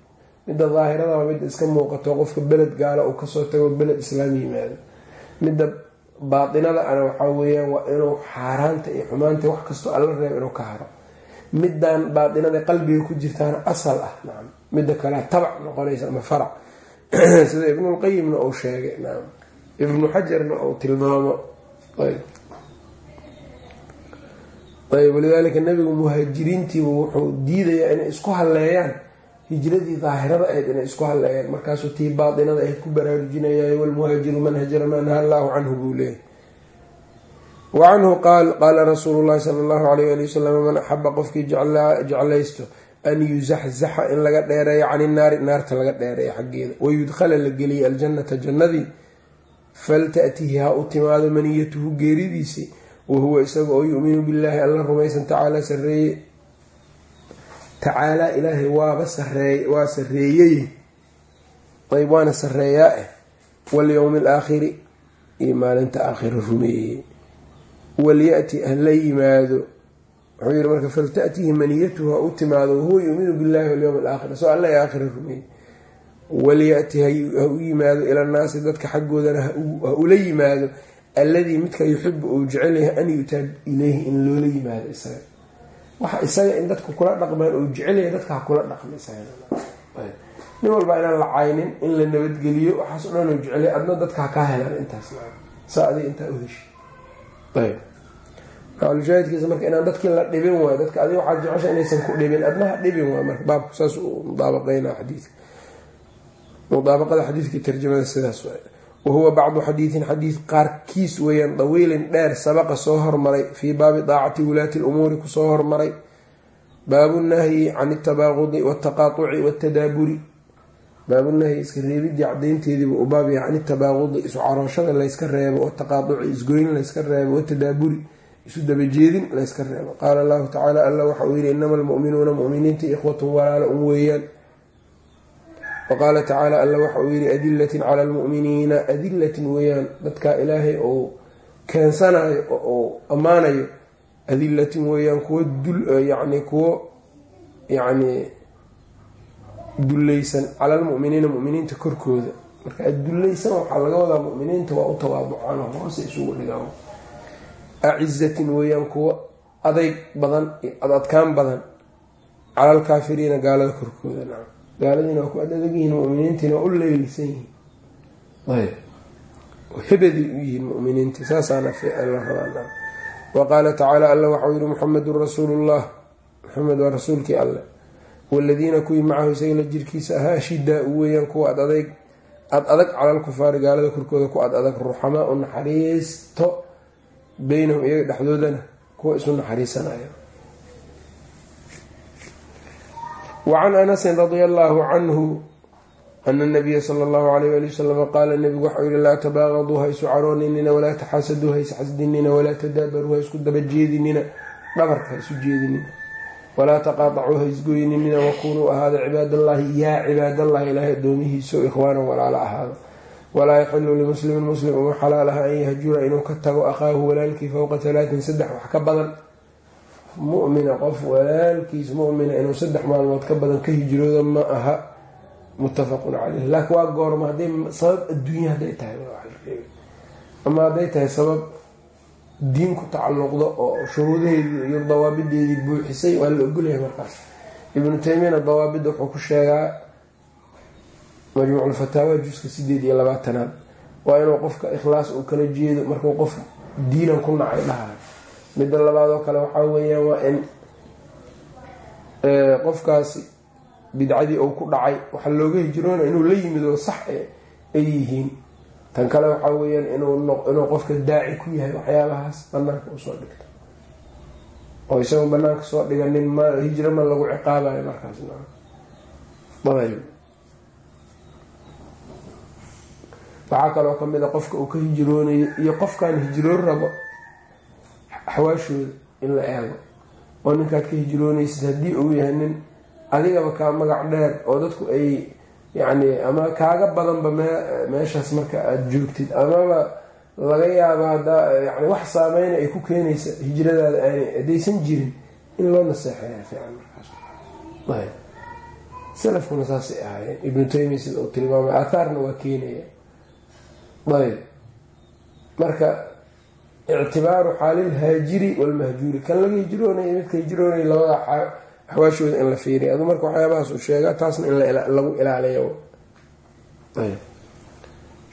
midda daahirada waa midda iska muuqato qofka beled gaala uu ka soo tago beled islaam yimaado midda baainada ana waxaa weyaan waa inuu xaaraanta iyo xumaanta wax kastoo alla reebo inuu ka haro middan baainada qalbiga ku jirtaana asal ah midda kalea tabac noqonaysa ama farac sida ibnulqayimna uu sheegay. Naam. Ibnu xajarna uu tilmaamo. Ayb. Walidaalika nabigu muhaajiriintiiba wuxuu diidayaa inay isku halleeyaan. Hijradii daahirada ahayd inay isku halleeyaan. Markaasuu tii baatinada ahayd ku baraarujinaya walmuhaajiru man hajara ma naha allaahu canhu buu leeyahy wa canhu qaal qaala rasuulu llahi sala allahu alayh ali wasalam man axaba qofkii jeclaysto an yuzaxzaxa in laga dheereeyo cani naari naarta laga dheereeyo xaggeeda. Wayudkhala la geliya aljannata jannadii. Faltatihi ha u timaado maniyatuhu geeridiisii. Wahuwa isaga oo yuminu billaahi alla rumaysan tacaala sareeye tacaalaa ilaahay waaba saree waa sareeyey ayb waana sareeyaa ah walyowmi alaakhiri iyo maalinta aakhira rumeeyey. Walyati hala yimaado wuxuu yihi marka faltatihi maniyatuhu ha u timaado wahuwa yuminu billahi walyowmi alaakhir soo alla aakhira rumeeyey. Walyati ha u yimaado ila nnaasi dadka xaggoodana ha ula yimaado alladii midka yuxibu uu jecel yahay an yutaa ileyhi in loola yimaado isaga. Waxa isaga in dadka kula dhaqmaan uu jecelyahay dadka ha kula dhaqma isanin walbaa inaan la caynin in la nabadgeliyo waxaaso dhan uu jecelyay adna dadka ha kaa helaan intaas. Saa adig intaa u heshi ayb maalushaahidkiisa marka inaan dadkii la dhibin waayo dadka adig waxaad jecesha inaysan ku dhibin. Adna ha dhibin waay marka baabku saas uu mudaabaqeyna xadiidka. Mudaabaqada xadiidka tarjamada sidaas waay wahuwa bacdu xadiidin xadiid qaarkiis weeyaan dawiilin dheer sabaqa soo hormaray fii baabi daacati wulaati lumuuri ku soo hormaray. Baabu nahyi can altabaaqudi waltaqaaطuci waltadaaburi baabunahyi iska reebidii cadaynteediiba u baab yahay can itabaaqudi isu carooshada layska reebo wataqaaطuci isgoyn layska reebo watadaaburi isu dabajeedin layska reebo. Qaala allahu tacaala alla waxa uu yihi inama almu'minuuna mu'miniinta ikhwatun walaalo un weeyaan. Waqaala tacaala alla waxa uu yihi adilatin cala almu'miniina adilatin weeyaan. Dadka ilaahay uu keensanayo oo ammaanayo adilatin weeyaan kuwo yani kuwo yani dullaysan. Cala almu'miniina mu'miniinta korkooda. Marka adullaysan waxaa laga wadaa mu'miniinta waa u tawaabucaan oo hoose isugu dhigaan acizatin weeyaan kuwo adayg badan ad adkaan badan cala alkaafiriina gaalada korkooda nacam gaaladiina waa ku adadag yihiin muminiintiina waa u leelisan yihiin ayb u yihiin muminiinta saasaana la rabaa wa qaala tacaala alla waxau yihi muxamedun rasuulullah muxamed waa rasuulkii alle waladiina kuwii macahu isagala jirkiisa ahaa ashidaa u weeyaan kuwa ad adayg ad adag calal kufaari gaalada korkooda ku ad adag ruxamaa u naxariisto beynahum iyaga dhexdoodana kuwa isu naxariisanaya wacan anasin radia allaahu canhu ana nabiya sala allahu alayh ali wasalam qaala nabigu waxau yihi laa tabaaqaduu ha isu carooninina walaa taxaasaduu ha isxasdinina walaa tadaabaruu ha isku daba jeedinina dhabarka ha isu jeedinina walaa taqaatacuu ha isgoyninina wakunuu ahaada cibaadallaahi yaa cibaadallahi ilaahay addoomihiisa ikhwaanan walaala ahaada walaa yaxilu limuslimin muslim uma xalaal aha an yahjura inuu ka tago akhaahu walaalkii fowqa talaatin saddex wax ka badan. Mumina qof walaalkiis mumina inuu saddex maalmood ka badan ka hijrooda ma aha muttafaqun caleyh laakiin waa goorma hadday sabab adduunya hadday tahay ama hadday tahay sabab diin ku tacalluqdo oo shuruudaheedii iyo dawaabideedii buuxisay waa la ogolyahay markaas. Ibnu taymiyana dawaabidda wuxuu ku sheegaa majmuuculfataawa juska sideed iyo labaatanaad. Waa inuu qofka ikhlaas uu kala jeedo markuu qof diinan ku nacay dhahayo midda labaad oo kale waxaa weeyaan waa in qofkaasi bidcadii uu ku dhacay waxaa looga hijroona inuu la yimid oo sax ay yihiin. Tan kale waxaa weyaan inuu qofka daaci ku yahay waxyaabahaas banaanka u soo dhigto. Oo isagoo banaanka soo dhiganin ma hijro ma lagu ciqaabayo markaas ayb waxaa kaloo ka mid a qofka uu ka hijroonayo iyo qofkaan hijroon rabo axwaashooda in la eego. Oo ninkaad ka hijroonaysid haddii uu yahay nin adigaba kaa magac dheer oo dadku ay yacni ama kaaga badanba meeshaas marka aada joogtid amaba laga haddaa yani wax saameyna ay ku keenaysa hijradaada aanay haddaysan jirin in loo naseexeeya fiican markaas. Salafkuna saasay ahaayeen. Ibnu taymiya sida uu tilmaamay aathaarna waa keenaya ayb marka ictibaaru xaalilhaajiri walmahjuuri kan laga hijroonaya midka hijroonaya labada axwaashooda in la fiiriya adu marka waxyaabahaas uu sheegaa taasna in lagu ilaaliyo.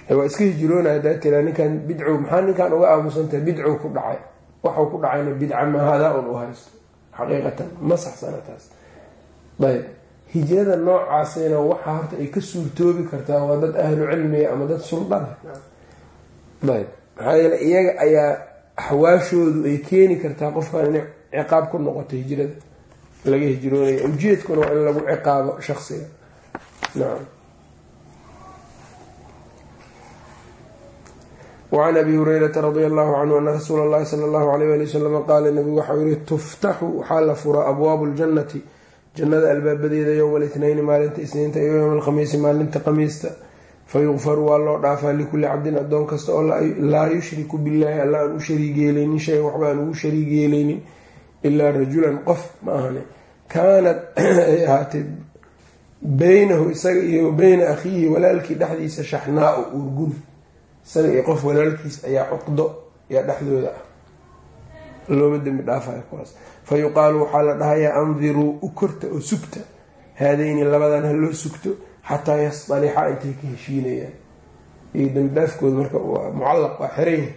Waa iska hijroonaya hadaa tiraa ninkan bidcow maxaa ninkan uga aamusantahay bidcow ku dhacay. Waxau ku dhacayna bidca maahadaa un u haysto? Xaqiiqatan ma saxsana taas. Ayb hijrada noocaasina waxaa horta ay ka suurtoobi kartaa waa dad ahlu cilmiga ama dad suldana maxaa yeele iyaga ayaa axwaashoodu ay keeni kartaa qofkan inay ciqaab ku noqoto hijrada. Laga hijroonaya ujeedkuna waa in lagu ciqaabo shaqsiga nacam wacan abi hurayrata radia allahu canhu ana rasuula allahi sala allahu alayh ali wasalama qaala nabigu waxau yihi tuftaxu waxaa la furaa abwaabu ljannati jannada albaabadeeda yowma lithnayni maalinta isniinta iyo yowma alkhamiisi maalinta khamiista fayukfaru waa loo dhaafaa likulli cabdin adoon kasta oo laa yushriku billaahi alla aan u shariig yeelaynin shay waxba aan ugu shariig yeelaynin ilaa rajulan qof ma ahane kaanad ay ahaatay beynahu isaga iyo beyna akhiihi walaalkii dhexdiisa shaxnaau urgun. Isaga iyo qof walaalkiis ayaa cuqdo yaa dhexdooda ah looma dembi dhaafayo kuwaas. Fa waxaa la dhahayaa andiruu u korta oo sugta. Haadayni labadan ha loo sugto xataa yasdalixa intay ka heshiinayaan. Iyo dembidhaafkooda marka mucallaq waa xiran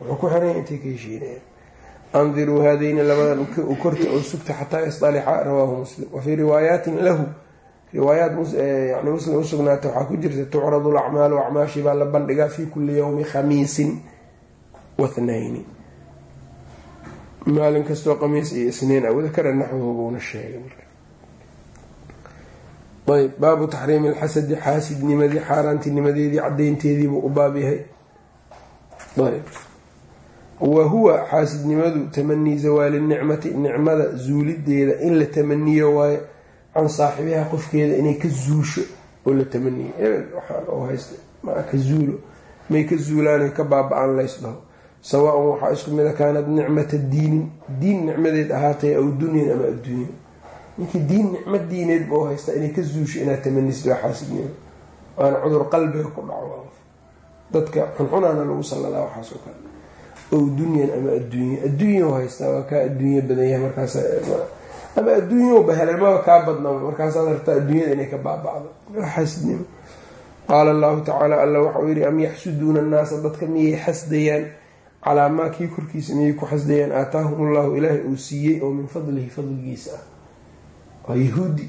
wuxuu ku xiran yahay intay ka heshiinayaan. Andiruu haadayni labadan u korta oo sugta xataa yasdalixa rawaahu muslim. Wa fii riwaayaatin lahu. Riwaayaat yani muslim usugnaata waxaa ku jirta tucradu lacmaalu acmaashii baa la bandhigaa fii kulli yowmi khamiisin wathnayni maalin kastoo qamiis iyo isniin a wadakara naxwuhubuuna sheegay ayb baabu taxriimi alxasadi xaasidnimadii xaaraantinimadeedii cadaynteediibuu u baab yahay. Ayb wa huwa xaasidnimadu tamanii zawaali nicmati nicmada zuulideeda in la tamaniyo waayo can saaxibiha qofkeeda inay ka zuusho oo la tamaniyo ebel waxaan oo haysta ma ka zuulo may ka zuulaanay ka baaba-aan lays dhaho sawaa-un waxaa isku mida kaanad nicmata diinin diin nicmadeed ahaatay aw dunyan ama adduunya ninkii diin nicmo diineed bau haystaa inay ka zuusho inaad tamanisid waa xaasidnimo waana cudur qalbiga ku dhaco. Dadka xunxunaana lagu salladaa waxaasoo kale. Ow dunyan ama adduunya adduunya haystaa waa kaa adduunya badan yahay markaas ama adduunyaba helay maba kaa badnaba markaasaad rabtaa adduunyada inay ka baabacdo xaasidnimo qaala allahu tacaala alla waxau yihi am yaxsuduuna annaasa? Dadka miyay xasdayaan calaa maa kii korkiisa miyay ku xasdayaan aataahum ullahu ilaahay uu siiyey oo min fadlihi fadligiisa ah. Waa yahuudi.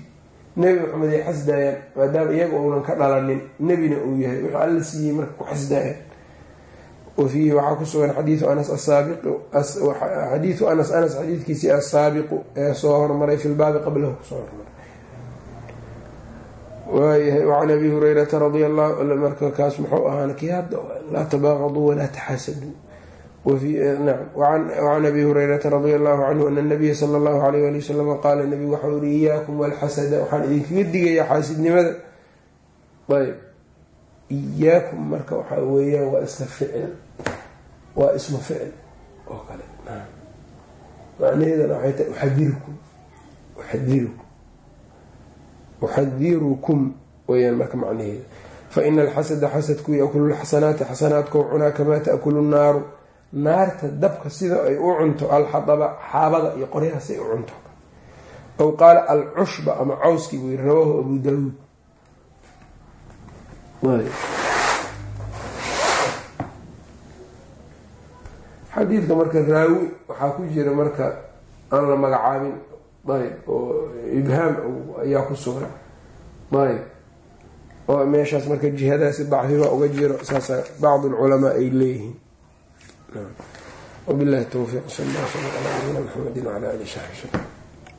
Nebi maxamed ay xasdaayaan maadaama iyaga uunan ka dhalanin nebina uu yahay wuxuu alla siiyey marka ku xasdaayaan wa fiihi waxaa ku sugan xadiiu anas xadiiu anas anas xadiidkiisii asaabiqu ee soo hormaray fi lbaabi qablahu ku soo hormaray. Waayahay wacan abi hurayrata radi allahu marka kaas muxuu ahaan kii hadda laa tabaaqaduu walaa taxaasaduu wacan abi hurayrata radi allahu canhu ana nabiya sala allahu alayh ali wasalama qaala nabigu waxau yihi iyaakum walxasada waxaan idinkaga digayaa xaasidnimada ayb iyaakum marka waxaa weeyaan waa iska ficil waa ismu ficil oo kale macnaheedana waxay tahay uxadirukum uxadirukum uxadirukum weyaan marka macnaheeda fa ina alxasada xasadku yaakulu lxasanaati xasanaadkau cunaa kamaa taakulu nnaaru naarta dabka sida ay u cunto alxadaba xaabada iyo qoryahaas ay u cunto. Aw qaala alcushba ama cawskii buu yiri rawaahu abu daawuud xadiidka marka raawi waxaa ku jira marka aan la magacaabin ayb oo ibhaam ayaa ku sugan. Ayb. Oo meeshaas marka jihadaasi dacfiba uga jiro saasa bacd alculamaa ay leeyihiin wabilahi towfiiq sal alla sala ala nabiyina maxamedi wala ali saxbi slm